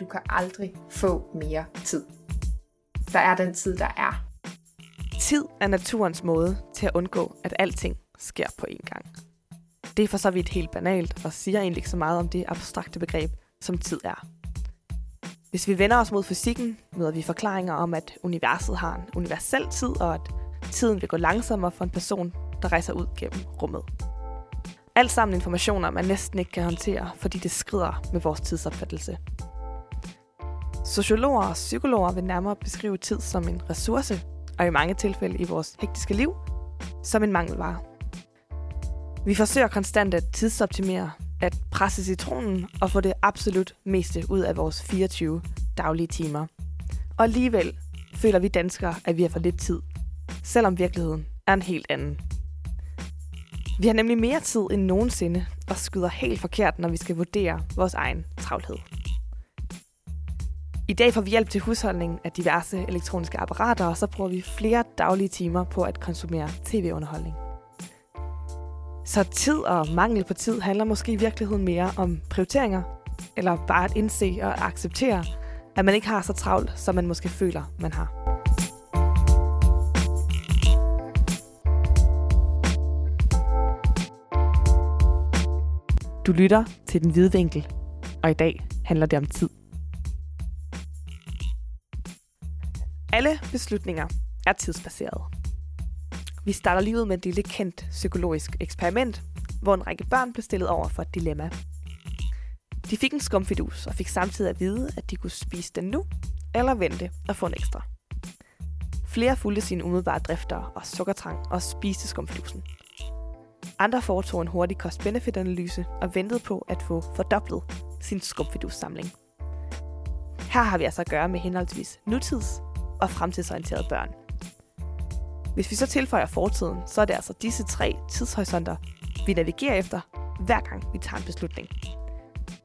Du kan aldrig få mere tid. Der er den tid, der er. Tid er naturens måde til at undgå, at alting sker på én gang. Det er for så vidt helt banalt og siger egentlig ikke så meget om det abstrakte begreb, som tid er. Hvis vi vender os mod fysikken, møder vi forklaringer om, at universet har en universel tid, og at tiden vil gå langsommere for en person, der rejser ud gennem rummet. Alt sammen informationer, man næsten ikke kan håndtere, fordi det skrider med vores tidsopfattelse. Sociologer og psykologer vil nærmere beskrive tid som en ressource, og i mange tilfælde i vores hektiske liv, som en mangelvare. Vi forsøger konstant at tidsoptimere, at presse citronen og få det absolut meste ud af vores 24 daglige timer. Og alligevel føler vi danskere, at vi har for lidt tid, selvom virkeligheden er en helt anden. Vi har nemlig mere tid end nogensinde og skyder helt forkert, når vi skal vurdere vores egen travlhed. I dag får vi hjælp til husholdningen af diverse elektroniske apparater, og så bruger vi flere daglige timer på at konsumere tv-underholdning. Så tid og mangel på tid handler måske i virkeligheden mere om prioriteringer, eller bare at indse og acceptere, at man ikke har så travlt, som man måske føler, man har. Du lytter til Den Hvide Vinkel, og i dag handler det om tid. Alle beslutninger er tidsbaserede. Vi starter lige med et lille kendt psykologisk eksperiment, hvor en række børn blev stillet over for et dilemma. De fik en skumfidus og fik samtidig at vide, at de kunne spise den nu, eller vente og få en ekstra. Flere fulgte sine umiddelbare drifter og sukkertrang og spiste skumfidusen. Andre foretog en hurtig cost-benefit-analyse og ventede på at få fordoblet sin skumfidus-samling. Her har vi altså at gøre med henholdsvis nutids- og fremtidsorienterede børn. Hvis vi så tilføjer fortiden, så er det altså disse tre tidshorisonter, vi navigerer efter, hver gang vi tager en beslutning.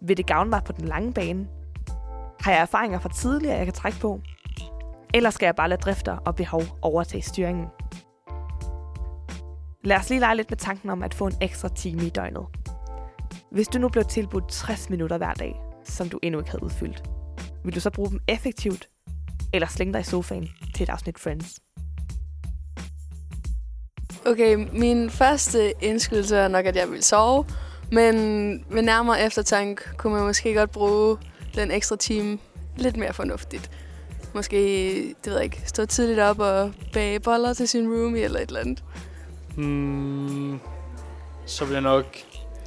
Vil det gavne mig på den lange bane? Har jeg erfaringer fra tidligere, jeg kan trække på? Eller skal jeg bare lade drifter og behov overtage styringen? Lad os lige lege lidt med tanken om at få en ekstra time i døgnet. Hvis du nu blev tilbudt 60 minutter hver dag, som du endnu ikke havde udfyldt, vil du så bruge dem effektivt, eller slænge dig i sofaen til et afsnit Friends? Okay, min første indskydelse er nok, at jeg vil sove. Men med nærmere eftertanke kunne man måske godt bruge den ekstra time lidt mere fornuftigt. Måske, det ved jeg ikke, stå tidligt op og bage boller til sin roomie eller et eller andet. Hmm, så vil jeg nok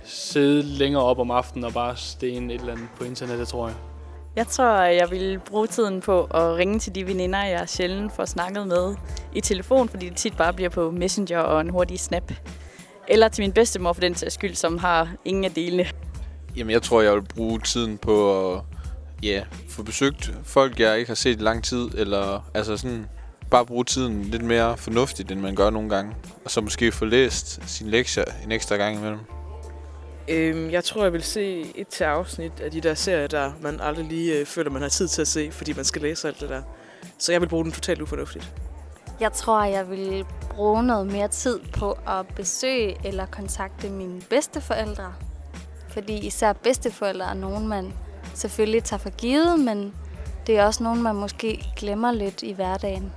sidde længere op om aftenen og bare stene et eller andet på internettet, tror jeg. Jeg tror, jeg vil bruge tiden på at ringe til de veninder, jeg sjældent får snakket med i telefon, fordi det tit bare bliver på Messenger og en hurtig snap. Eller til min bedstemor for den sags skyld, som har ingen af delene. Jamen, jeg tror, jeg vil bruge tiden på at ja, få besøgt folk, jeg ikke har set i lang tid, eller altså sådan bare bruge tiden lidt mere fornuftigt, end man gør nogle gange. Og så måske få læst sin lektier en ekstra gang imellem. Øhm, jeg tror, jeg vil se et til afsnit af de der serier, der man aldrig lige øh, føler, man har tid til at se, fordi man skal læse alt det der. Så jeg vil bruge den totalt ufornuftigt. Jeg tror, jeg vil bruge noget mere tid på at besøge eller kontakte mine bedsteforældre. Fordi især bedsteforældre er nogen, man selvfølgelig tager for givet, men det er også nogen, man måske glemmer lidt i hverdagen.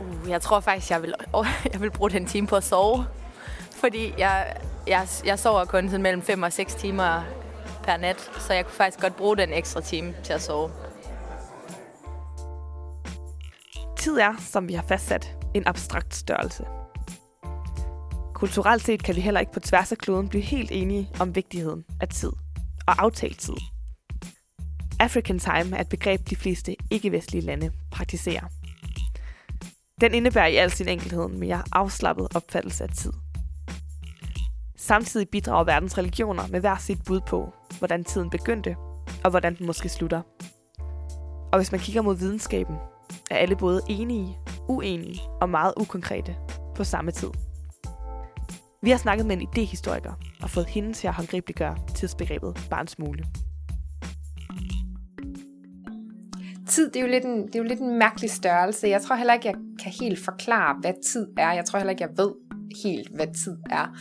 Uh, jeg tror faktisk, jeg vil, jeg vil bruge den time på at sove. Fordi jeg, jeg, jeg sover kun sådan mellem 5 og 6 timer per nat, så jeg kunne faktisk godt bruge den ekstra time til at sove. Tid er, som vi har fastsat, en abstrakt størrelse. Kulturelt set kan vi heller ikke på tværs af kloden blive helt enige om vigtigheden af tid og aftalt tid. African time er et begreb, de fleste ikke-vestlige lande praktiserer. Den indebærer i al sin enkelhed en mere afslappet opfattelse af tid. Samtidig bidrager verdens religioner med hver sit bud på, hvordan tiden begyndte, og hvordan den måske slutter. Og hvis man kigger mod videnskaben, er alle både enige, uenige og meget ukonkrete på samme tid. Vi har snakket med en idehistoriker og fået hende til at håndgribeligøre tidsbegrebet bare en smule. Tid, det er, jo lidt en, det er jo lidt en mærkelig størrelse. Jeg tror heller ikke, jeg kan helt forklare, hvad tid er. Jeg tror heller ikke, jeg ved helt, hvad tid er.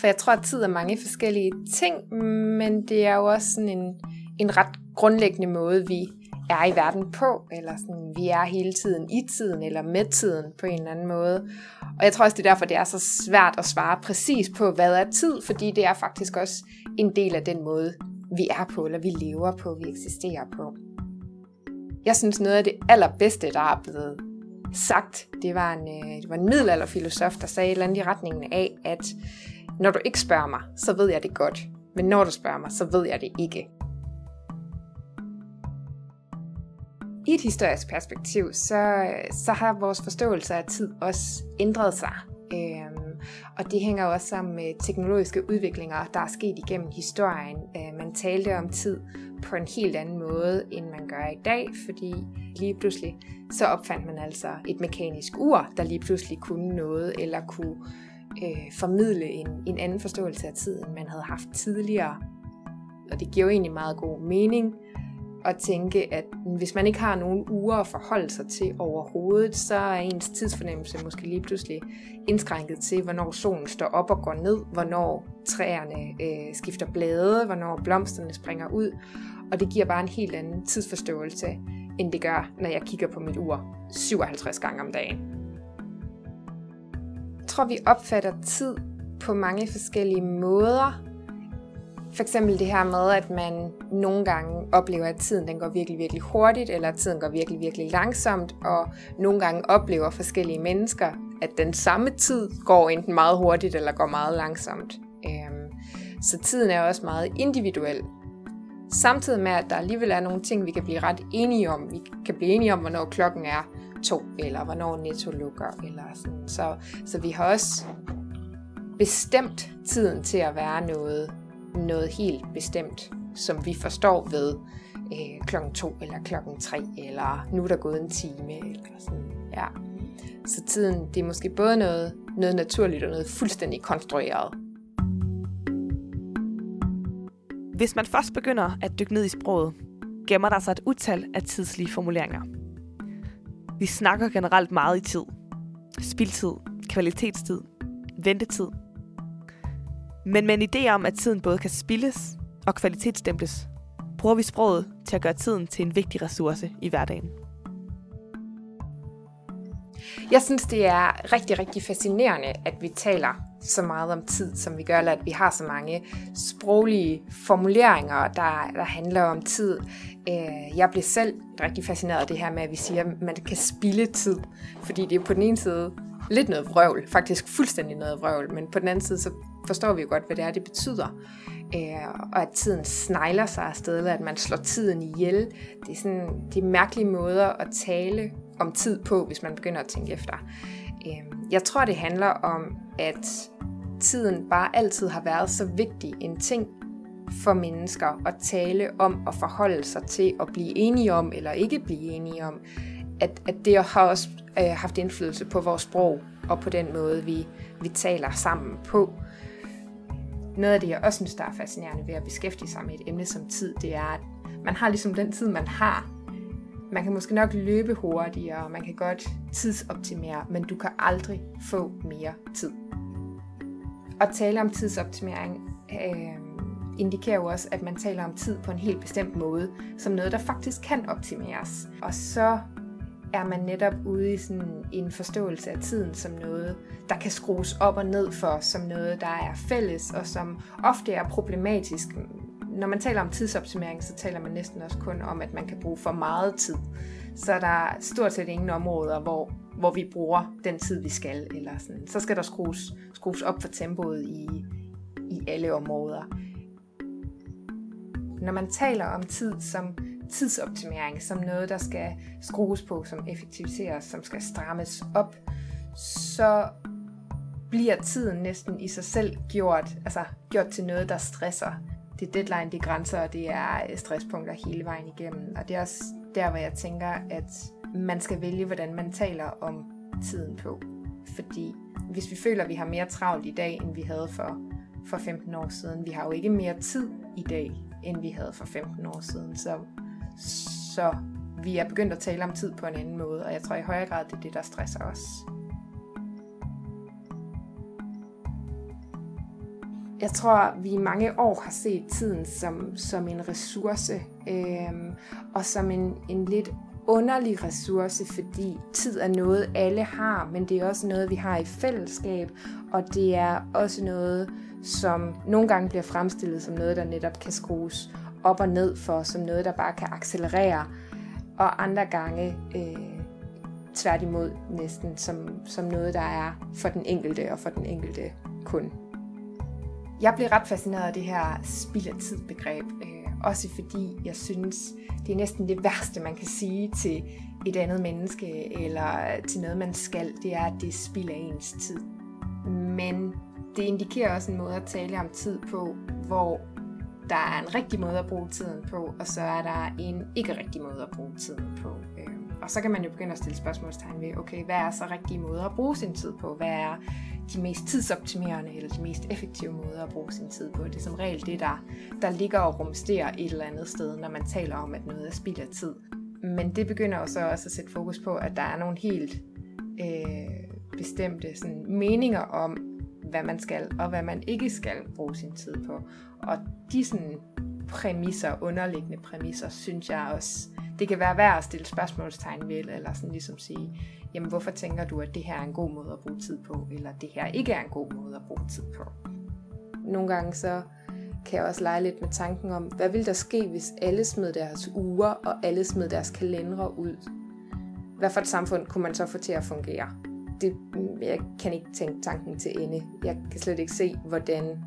For jeg tror, at tid er mange forskellige ting, men det er jo også sådan en, en ret grundlæggende måde, vi er i verden på, eller sådan, vi er hele tiden i tiden, eller med tiden på en eller anden måde. Og jeg tror også, det er derfor, det er så svært at svare præcis på, hvad er tid, fordi det er faktisk også en del af den måde, vi er på, eller vi lever på, vi eksisterer på. Jeg synes, noget af det allerbedste, der er blevet sagt, det var en, øh, det var en middelalderfilosof, der sagde et eller andet i retningen af, at når du ikke spørger mig, så ved jeg det godt. Men når du spørger mig, så ved jeg det ikke. I et historisk perspektiv, så, så har vores forståelse af tid også ændret sig. Øhm, og det hænger også sammen med teknologiske udviklinger, der er sket igennem historien. Øh, man talte om tid på en helt anden måde, end man gør i dag, fordi lige pludselig så opfandt man altså et mekanisk ur, der lige pludselig kunne noget, eller kunne øh, formidle en, en anden forståelse af tiden, man havde haft tidligere. Og det giver jo egentlig meget god mening, at tænke, at hvis man ikke har nogen uger at forholde sig til overhovedet, så er ens tidsfornemmelse måske lige pludselig indskrænket til, hvornår solen står op og går ned, hvornår træerne øh, skifter blade, hvornår blomsterne springer ud. Og det giver bare en helt anden tidsforståelse, end det gør, når jeg kigger på mit ur 57 gange om dagen. Tror, vi opfatter tid på mange forskellige måder, for eksempel det her med, at man nogle gange oplever, at tiden den går virkelig, virkelig hurtigt, eller at tiden går virkelig, virkelig langsomt, og nogle gange oplever forskellige mennesker, at den samme tid går enten meget hurtigt eller går meget langsomt. Øhm, så tiden er også meget individuel. Samtidig med, at der alligevel er nogle ting, vi kan blive ret enige om. Vi kan blive enige om, hvornår klokken er to, eller hvornår netto lukker, eller sådan. Så, så vi har også bestemt tiden til at være noget noget helt bestemt, som vi forstår ved øh, klokken to eller klokken tre, eller nu er der gået en time, eller sådan, ja. Så tiden, det er måske både noget, noget naturligt og noget fuldstændig konstrueret. Hvis man først begynder at dykke ned i sproget, gemmer der sig et utal af tidslige formuleringer. Vi snakker generelt meget i tid. Spildtid, kvalitetstid, ventetid – men med en idé om, at tiden både kan spildes og kvalitetsstemples, bruger vi sproget til at gøre tiden til en vigtig ressource i hverdagen. Jeg synes, det er rigtig, rigtig fascinerende, at vi taler så meget om tid, som vi gør, eller at vi har så mange sproglige formuleringer, der, der handler om tid. Øh, jeg bliver selv rigtig fascineret af det her med, at vi siger, at man kan spille tid, fordi det er på den ene side lidt noget vrøvl, faktisk fuldstændig noget vrøvl, men på den anden side, så forstår vi jo godt, hvad det er, det betyder. Øh, og at tiden snegler sig afsted, eller at man slår tiden ihjel. Det er, sådan, de mærkelige måder at tale om tid på, hvis man begynder at tænke efter. Øhm, jeg tror, det handler om, at tiden bare altid har været så vigtig en ting for mennesker at tale om og forholde sig til at blive enige om eller ikke blive enige om, at, at det har også øh, haft indflydelse på vores sprog og på den måde, vi, vi taler sammen på. Noget af det, jeg også synes, der er fascinerende ved at beskæftige sig med et emne som tid, det er, at man har ligesom den tid, man har. Man kan måske nok løbe hurtigere, man kan godt tidsoptimere, men du kan aldrig få mere tid. At tale om tidsoptimering øh, indikerer jo også, at man taler om tid på en helt bestemt måde, som noget, der faktisk kan optimeres. Og så er man netop ude i sådan en forståelse af tiden som noget, der kan skrues op og ned for, som noget, der er fælles, og som ofte er problematisk. Når man taler om tidsoptimering, så taler man næsten også kun om, at man kan bruge for meget tid. Så der er stort set ingen områder, hvor, hvor vi bruger den tid, vi skal. Eller sådan. Så skal der skrues, skrues op for tempoet i, i alle områder. Når man taler om tid som tidsoptimering som noget, der skal skrues på, som effektiviseres, som skal strammes op, så bliver tiden næsten i sig selv gjort, altså gjort til noget, der stresser. Det er deadline, det er grænser, og det er øh, stresspunkter hele vejen igennem. Og det er også der, hvor jeg tænker, at man skal vælge, hvordan man taler om tiden på. Fordi hvis vi føler, at vi har mere travlt i dag, end vi havde for, for 15 år siden, vi har jo ikke mere tid i dag, end vi havde for 15 år siden. Så så vi er begyndt at tale om tid på en anden måde, og jeg tror i højere grad, det er det, der stresser os. Jeg tror, vi i mange år har set tiden som, som en ressource, øh, og som en, en lidt underlig ressource, fordi tid er noget, alle har, men det er også noget, vi har i fællesskab, og det er også noget, som nogle gange bliver fremstillet som noget, der netop kan skrues op og ned for, som noget, der bare kan accelerere, og andre gange øh, tværtimod næsten som, som noget, der er for den enkelte og for den enkelte kun. Jeg blev ret fascineret af det her spild af tid begreb, øh, også fordi jeg synes, det er næsten det værste, man kan sige til et andet menneske, eller til noget, man skal, det er, at det spilder ens tid. Men det indikerer også en måde at tale om tid på, hvor der er en rigtig måde at bruge tiden på, og så er der en ikke rigtig måde at bruge tiden på. Og så kan man jo begynde at stille spørgsmålstegn ved, okay, hvad er så rigtige måder at bruge sin tid på? Hvad er de mest tidsoptimerende eller de mest effektive måder at bruge sin tid på? Det er som regel det, der, der ligger og rumsterer et eller andet sted, når man taler om, at noget er spild af tid. Men det begynder jo så også at sætte fokus på, at der er nogle helt øh, bestemte sådan, meninger om, hvad man skal og hvad man ikke skal bruge sin tid på. Og de sådan præmisser, underliggende præmisser, synes jeg også, det kan være værd at stille spørgsmålstegn ved, eller sådan ligesom sige, jamen hvorfor tænker du, at det her er en god måde at bruge tid på, eller det her ikke er en god måde at bruge tid på. Nogle gange så kan jeg også lege lidt med tanken om, hvad vil der ske, hvis alle smed deres uger og alle smed deres kalendere ud? Hvad for et samfund kunne man så få til at fungere? Det, jeg kan ikke tænke tanken til ende. Jeg kan slet ikke se, hvordan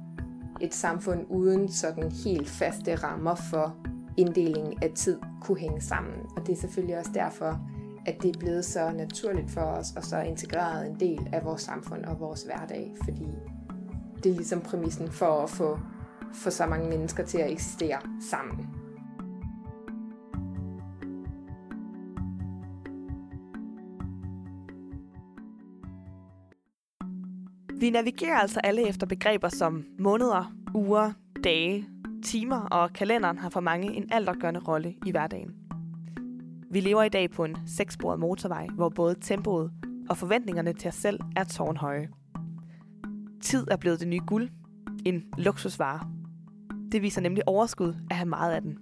et samfund uden sådan helt faste rammer for inddelingen af tid kunne hænge sammen. Og det er selvfølgelig også derfor, at det er blevet så naturligt for os og så integreret en del af vores samfund og vores hverdag, fordi det er ligesom præmissen for at få, for så mange mennesker til at eksistere sammen. Vi navigerer altså alle efter begreber som måneder, uger, dage, timer, og kalenderen har for mange en altafgørende rolle i hverdagen. Vi lever i dag på en sekssporet motorvej, hvor både tempoet og forventningerne til os selv er tårnhøje. Tid er blevet det nye guld, en luksusvare. Det viser nemlig overskud at have meget af den.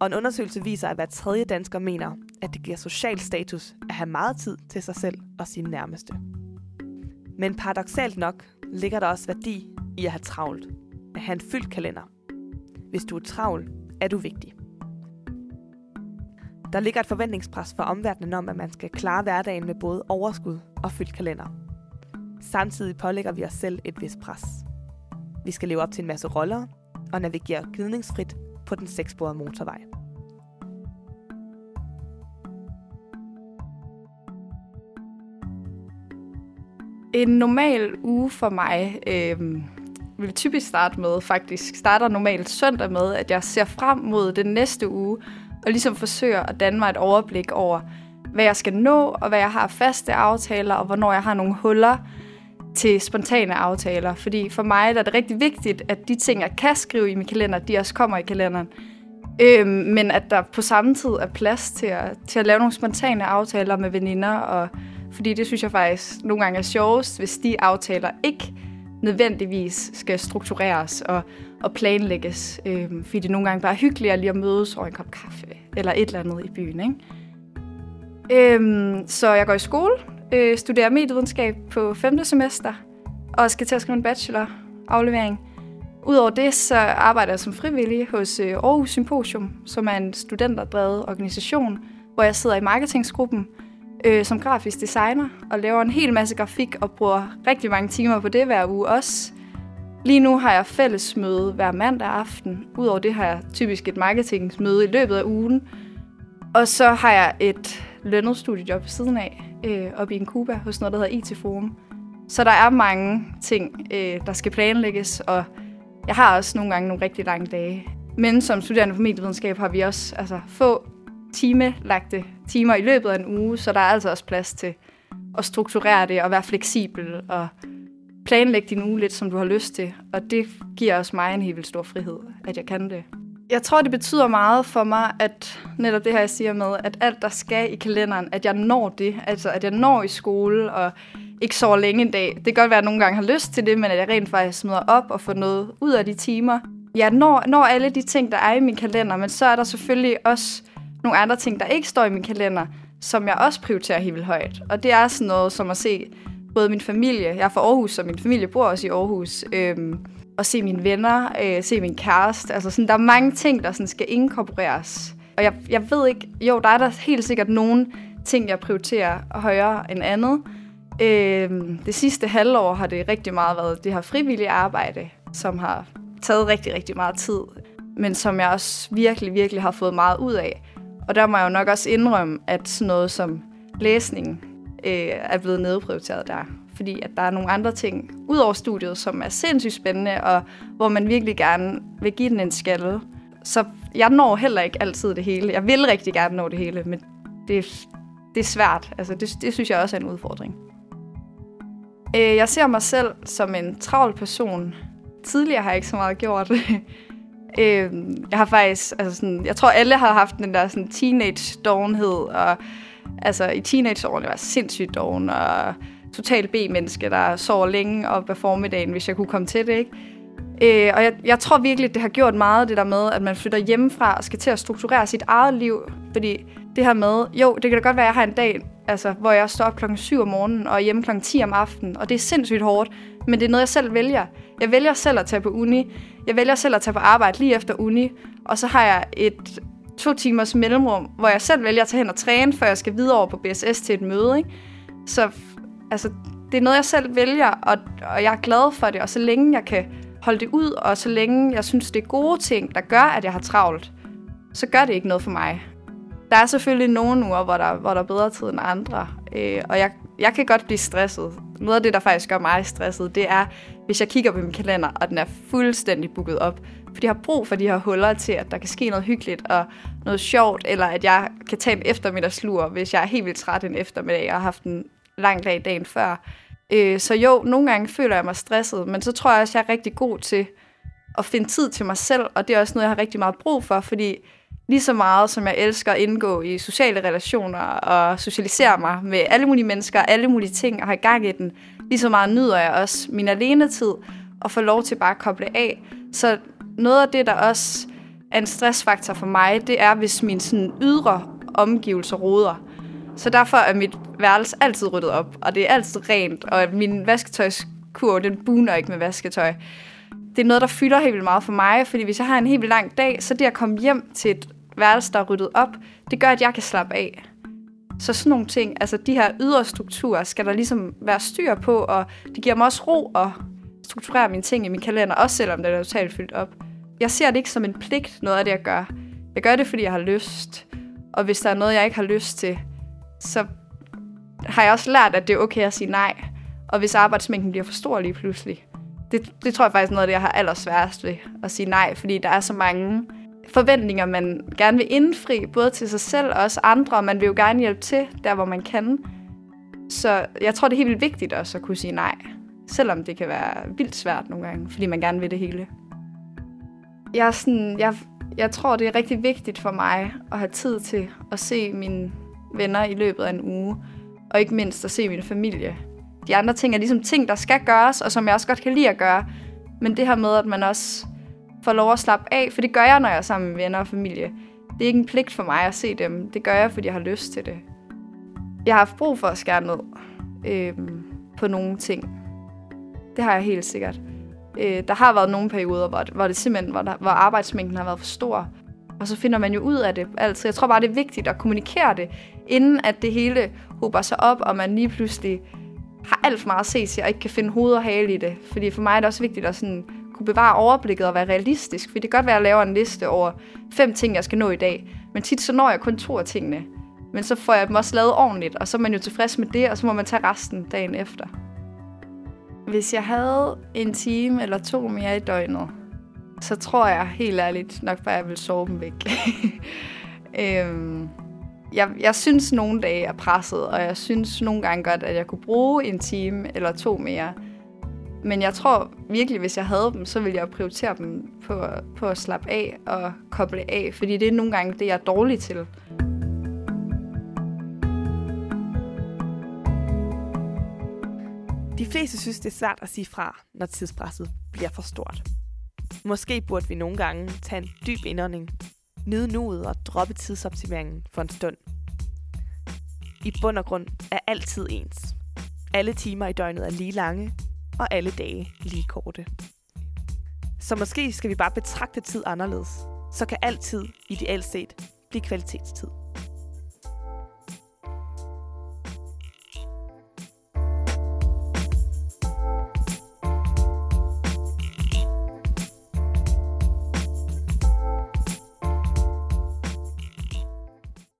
Og en undersøgelse viser, at hver tredje dansker mener, at det giver social status at have meget tid til sig selv og sine nærmeste. Men paradoxalt nok ligger der også værdi i at have travlt. At have en fyldt kalender. Hvis du er travl, er du vigtig. Der ligger et forventningspres fra omverdenen om, at man skal klare hverdagen med både overskud og fyldt kalender. Samtidig pålægger vi os selv et vist pres. Vi skal leve op til en masse roller og navigere gnidningsfrit på den sekssporede motorvej. En normal uge for mig øh, vil typisk starte med, faktisk starter normalt søndag med, at jeg ser frem mod den næste uge, og ligesom forsøger at danne mig et overblik over, hvad jeg skal nå, og hvad jeg har faste aftaler, og hvornår jeg har nogle huller til spontane aftaler. Fordi for mig der er det rigtig vigtigt, at de ting, jeg kan skrive i min kalender, de også kommer i kalenderen. Øhm, men at der på samme tid er plads til at, til at lave nogle spontane aftaler med veninder, og fordi det synes jeg faktisk nogle gange er sjovest, hvis de aftaler ikke nødvendigvis skal struktureres og, og planlægges. Øhm, fordi det nogle gange bare er hyggeligere lige at mødes over en kop kaffe eller et eller andet i byen. Ikke? Øhm, så jeg går i skole, øh, studerer medievidenskab på 5. semester og skal til at skrive en bachelor-aflevering. Udover det, så arbejder jeg som frivillig hos øh, Aarhus Symposium, som er en studenterdrevet organisation, hvor jeg sidder i marketingsgruppen øh, som grafisk designer og laver en hel masse grafik og bruger rigtig mange timer på det hver uge også. Lige nu har jeg fællesmøde hver mandag aften. Udover det har jeg typisk et marketingsmøde i løbet af ugen. Og så har jeg et lønnet studiejob ved siden af, øh, oppe i en Cuba hos noget, der hedder IT Forum. Så der er mange ting, øh, der skal planlægges, og jeg har også nogle gange nogle rigtig lange dage. Men som studerende på medievidenskab har vi også altså, få timelagte timer i løbet af en uge, så der er altså også plads til at strukturere det og være fleksibel og planlægge din uge lidt, som du har lyst til. Og det giver også mig en helt vildt stor frihed, at jeg kan det. Jeg tror, det betyder meget for mig, at netop det her, jeg siger med, at alt, der skal i kalenderen, at jeg når det. Altså, at jeg når i skole, og ikke sover længe en dag. Det kan godt være, at jeg nogle gange har lyst til det, men at jeg rent faktisk smider op og får noget ud af de timer. Jeg når, når alle de ting, der er i min kalender, men så er der selvfølgelig også nogle andre ting, der ikke står i min kalender, som jeg også prioriterer helt vildt højt. Og det er sådan noget som at se både min familie, jeg er fra Aarhus, og min familie bor også i Aarhus, øhm, og se mine venner, øh, se min kæreste. Altså sådan, der er mange ting, der sådan skal inkorporeres. Og jeg, jeg ved ikke, jo, der er der helt sikkert nogle ting, jeg prioriterer højere end andet. Øhm, det sidste halvår har det rigtig meget været det her frivillige arbejde, som har taget rigtig, rigtig meget tid, men som jeg også virkelig, virkelig har fået meget ud af. Og der må jeg jo nok også indrømme, at sådan noget som læsning øh, er blevet nedprioriteret der. Fordi at der er nogle andre ting ud over studiet, som er sindssygt spændende, og hvor man virkelig gerne vil give den en skalle. Så jeg når heller ikke altid det hele. Jeg vil rigtig gerne nå det hele, men det, det er svært. Altså, det, det synes jeg også er en udfordring. Øh, jeg ser mig selv som en travl person. Tidligere har jeg ikke så meget gjort. øh, jeg har faktisk, altså sådan, jeg tror alle har haft den der sådan teenage dovenhed og altså i teenageårene var jeg sindssygt doven og total B-menneske, der sover længe og på formiddagen, hvis jeg kunne komme til det, ikke? Øh, og jeg, jeg tror virkelig, det har gjort meget det der med, at man flytter hjemmefra og skal til at strukturere sit eget liv. Fordi det her med, jo, det kan da godt være, at jeg har en dag, altså, hvor jeg står op klokken 7 om morgenen og er hjemme klokken 10 om aftenen, og det er sindssygt hårdt, men det er noget, jeg selv vælger. Jeg vælger selv at tage på uni. Jeg vælger selv at tage på arbejde lige efter uni, og så har jeg et to timers mellemrum, hvor jeg selv vælger at tage hen og træne, før jeg skal videre over på BSS til et møde. Ikke? Så altså, det er noget, jeg selv vælger, og, og jeg er glad for det, og så længe jeg kan holde det ud, og så længe jeg synes, det er gode ting, der gør, at jeg har travlt, så gør det ikke noget for mig. Der er selvfølgelig nogle uger, hvor der, hvor der er bedre tid end andre, øh, og jeg, jeg kan godt blive stresset. Noget af det, der faktisk gør mig stresset, det er, hvis jeg kigger på min kalender, og den er fuldstændig booket op. Fordi jeg har brug for de her huller til, at der kan ske noget hyggeligt og noget sjovt, eller at jeg kan tage en eftermiddagslur, hvis jeg er helt vildt træt en eftermiddag og har haft en lang dag dagen før. Øh, så jo, nogle gange føler jeg mig stresset, men så tror jeg også, at jeg er rigtig god til at finde tid til mig selv, og det er også noget, jeg har rigtig meget brug for, fordi lige så meget som jeg elsker at indgå i sociale relationer og socialisere mig med alle mulige mennesker, alle mulige ting og have gang i den, lige så meget nyder jeg også min alenetid og får lov til bare at koble af. Så noget af det, der også er en stressfaktor for mig, det er, hvis min sådan ydre omgivelser roder. Så derfor er mit værelse altid ryddet op, og det er altid rent, og min vasketøjskur, den buner ikke med vasketøj. Det er noget, der fylder helt vildt meget for mig, fordi hvis jeg har en helt vildt lang dag, så det at komme hjem til et værelse, der er ryddet op, det gør, at jeg kan slappe af. Så sådan nogle ting, altså de her ydre strukturer, skal der ligesom være styr på, og det giver mig også ro at strukturere mine ting i min kalender, også selvom det er totalt fyldt op. Jeg ser det ikke som en pligt, noget af det, jeg gør. Jeg gør det, fordi jeg har lyst. Og hvis der er noget, jeg ikke har lyst til, så har jeg også lært, at det er okay at sige nej. Og hvis arbejdsmængden bliver for stor lige pludselig, det, det tror jeg faktisk er noget af det, jeg har allersværest ved at sige nej, fordi der er så mange forventninger, man gerne vil indfri, både til sig selv og også andre, og man vil jo gerne hjælpe til der, hvor man kan. Så jeg tror, det er helt vildt vigtigt også at kunne sige nej, selvom det kan være vildt svært nogle gange, fordi man gerne vil det hele. Jeg, er sådan, jeg, jeg tror, det er rigtig vigtigt for mig at have tid til at se mine venner i løbet af en uge, og ikke mindst at se min familie. De andre ting er ligesom ting, der skal gøres, og som jeg også godt kan lide at gøre. Men det her med, at man også får lov at slappe af, for det gør jeg, når jeg er sammen med venner og familie. Det er ikke en pligt for mig at se dem. Det gør jeg, fordi jeg har lyst til det. Jeg har haft brug for at skære ned øh, på nogle ting. Det har jeg helt sikkert. Øh, der har været nogle perioder, hvor, hvor det simpelthen, hvor, der, hvor arbejdsmængden har været for stor. Og så finder man jo ud af det altid. Jeg tror bare, det er vigtigt at kommunikere det, inden at det hele hober sig op, og man lige pludselig har alt for meget at se til, og ikke kan finde hoved og hale i det. Fordi for mig er det også vigtigt at sådan kunne bevare overblikket og være realistisk. For det kan godt være, at jeg laver en liste over fem ting, jeg skal nå i dag. Men tit så når jeg kun to af tingene. Men så får jeg dem også lavet ordentligt, og så er man jo tilfreds med det, og så må man tage resten dagen efter. Hvis jeg havde en time eller to mere i døgnet, så tror jeg helt ærligt nok bare, at jeg ville sove dem væk. øhm, jeg, jeg synes nogle dage er presset, og jeg synes nogle gange godt, at jeg kunne bruge en time eller to mere. Men jeg tror virkelig, hvis jeg havde dem, så ville jeg prioritere dem på, på at slappe af og koble af, fordi det er nogle gange det, jeg er dårlig til. De fleste synes, det er svært at sige fra, når tidspresset bliver for stort. Måske burde vi nogle gange tage en dyb indånding, nyde nuet og droppe tidsoptimeringen for en stund. I bund og grund er altid ens. Alle timer i døgnet er lige lange, og alle dage lige korte. Så måske skal vi bare betragte tid anderledes. Så kan altid, ideelt set, blive kvalitetstid.